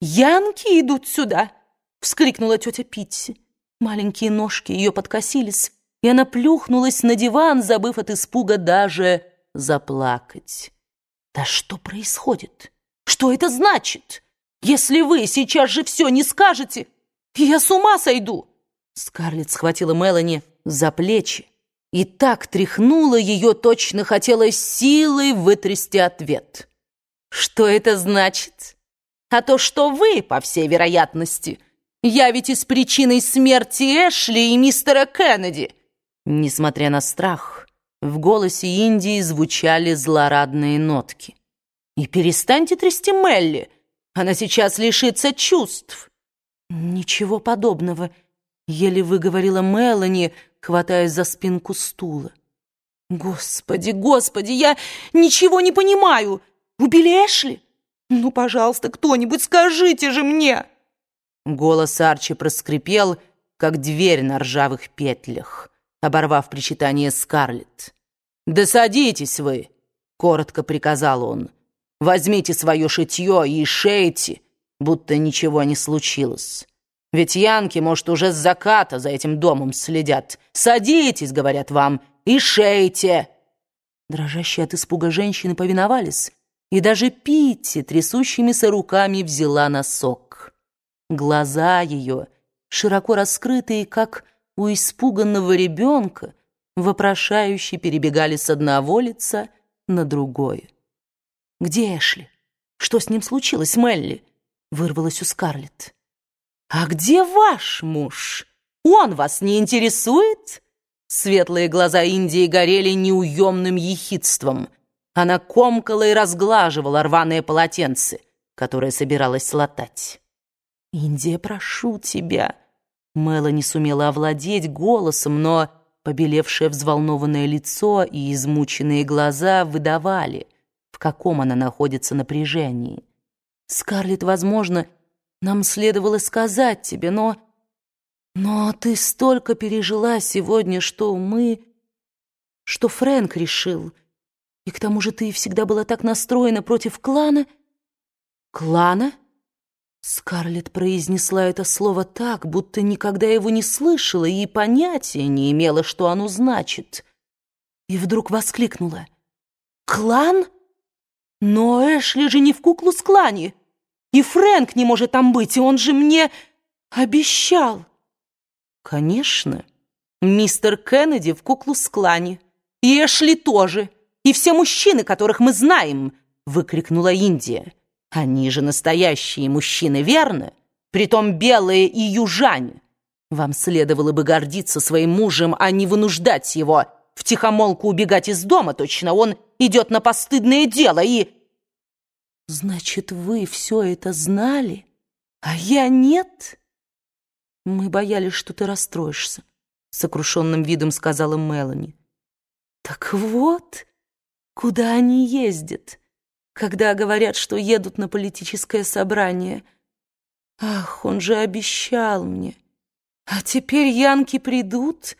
Янки идут сюда!» — вскрикнула тетя Питти. Маленькие ножки ее подкосились, и она плюхнулась на диван, забыв от испуга даже заплакать. «Да что происходит? Что это значит? Если вы сейчас же все не скажете, я с ума сойду!» Скарлетт схватила Мелани за плечи и так тряхнула ее, точно хотела силой вытрясти ответ. «Что это значит? А то, что вы, по всей вероятности, явитесь причиной смерти Эшли и мистера Кеннеди!» Несмотря на страх, в голосе Индии звучали злорадные нотки. «И перестаньте трясти Мелли, она сейчас лишится чувств». «Ничего подобного», — еле выговорила Мелани, хватаясь за спинку стула. «Господи, господи, я ничего не понимаю! Убили Эшли? Ну, пожалуйста, кто-нибудь скажите же мне!» Голос Арчи проскрипел, как дверь на ржавых петлях оборвав причитание Скарлетт. «Да садитесь вы!» — коротко приказал он. «Возьмите свое шитье и шейте, будто ничего не случилось. Ведь янки, может, уже с заката за этим домом следят. Садитесь, говорят вам, и шейте!» Дрожащие от испуга женщины повиновались, и даже Питти трясущимися руками взяла носок. Глаза ее, широко раскрытые, как у испуганного ребенка вопрошающе перебегали с одного лица на другое. «Где Эшли? Что с ним случилось, Мелли?» — вырвалась у Скарлетт. «А где ваш муж? Он вас не интересует?» Светлые глаза Индии горели неуемным ехидством. Она комкала и разглаживала рваные полотенце, которое собиралась латать. «Индия, прошу тебя!» Мелани сумела овладеть голосом, но побелевшее взволнованное лицо и измученные глаза выдавали, в каком она находится напряжении. «Скарлетт, возможно, нам следовало сказать тебе, но... Но ты столько пережила сегодня, что мы... Что Фрэнк решил. И к тому же ты всегда была так настроена против клана...» «Клана?» Скарлетт произнесла это слово так, будто никогда его не слышала и понятия не имела, что оно значит. И вдруг воскликнула. «Клан? Но Эшли же не в куклу с клане, и Фрэнк не может там быть, и он же мне обещал». «Конечно, мистер Кеннеди в куклу с клане, и Эшли тоже, и все мужчины, которых мы знаем», — выкрикнула Индия. Они же настоящие мужчины, верно? Притом белые и южане. Вам следовало бы гордиться своим мужем, а не вынуждать его втихомолку убегать из дома. Точно он идет на постыдное дело и... Значит, вы все это знали, а я нет? Мы боялись, что ты расстроишься, сокрушенным видом сказала Мелани. Так вот, куда они ездят когда говорят, что едут на политическое собрание. Ах, он же обещал мне. А теперь янки придут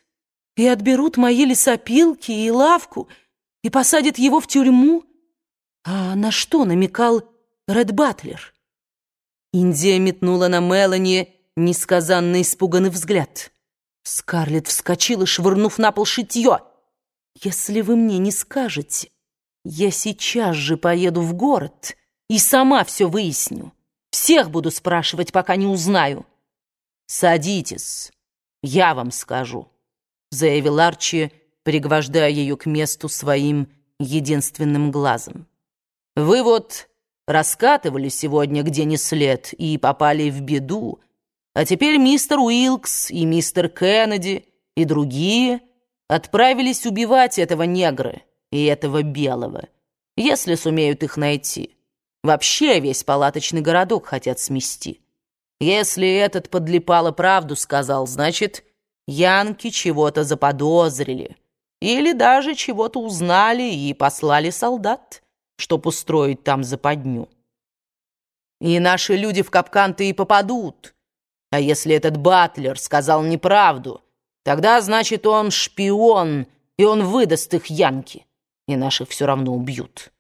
и отберут мои лесопилки и лавку и посадят его в тюрьму. А на что намекал Ред Батлер? Индия метнула на Мелани несказанно испуганный взгляд. Скарлетт вскочила, швырнув на пол шитье. «Если вы мне не скажете...» Я сейчас же поеду в город и сама все выясню. Всех буду спрашивать, пока не узнаю. Садитесь, я вам скажу, заявил Арчи, пригвождая ее к месту своим единственным глазом. Вы вот раскатывали сегодня где ни след и попали в беду, а теперь мистер Уилкс и мистер Кеннеди и другие отправились убивать этого негра и этого белого, если сумеют их найти. Вообще весь палаточный городок хотят смести. Если этот подлипало правду сказал, значит, янки чего-то заподозрили. Или даже чего-то узнали и послали солдат, чтоб устроить там западню. И наши люди в капкан-то и попадут. А если этот батлер сказал неправду, тогда, значит, он шпион, и он выдаст их янки и наших все равно убьют.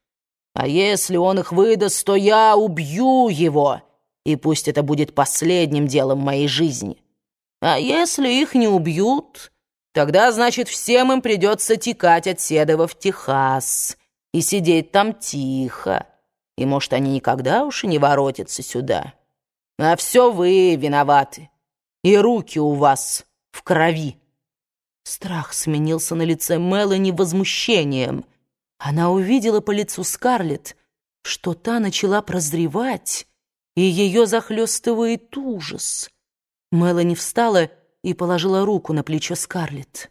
А если он их выдаст, то я убью его и пусть это будет последним делом моей жизни. А если их не убьют, тогда, значит, всем им придется текать от Седова в Техас и сидеть там тихо, и, может, они никогда уж и не воротятся сюда. А все вы виноваты, и руки у вас в крови». Страх сменился на лице Мелани возмущением. Она увидела по лицу Скарлетт, что та начала прозревать, и ее захлестывает ужас. Мелани встала и положила руку на плечо Скарлетт.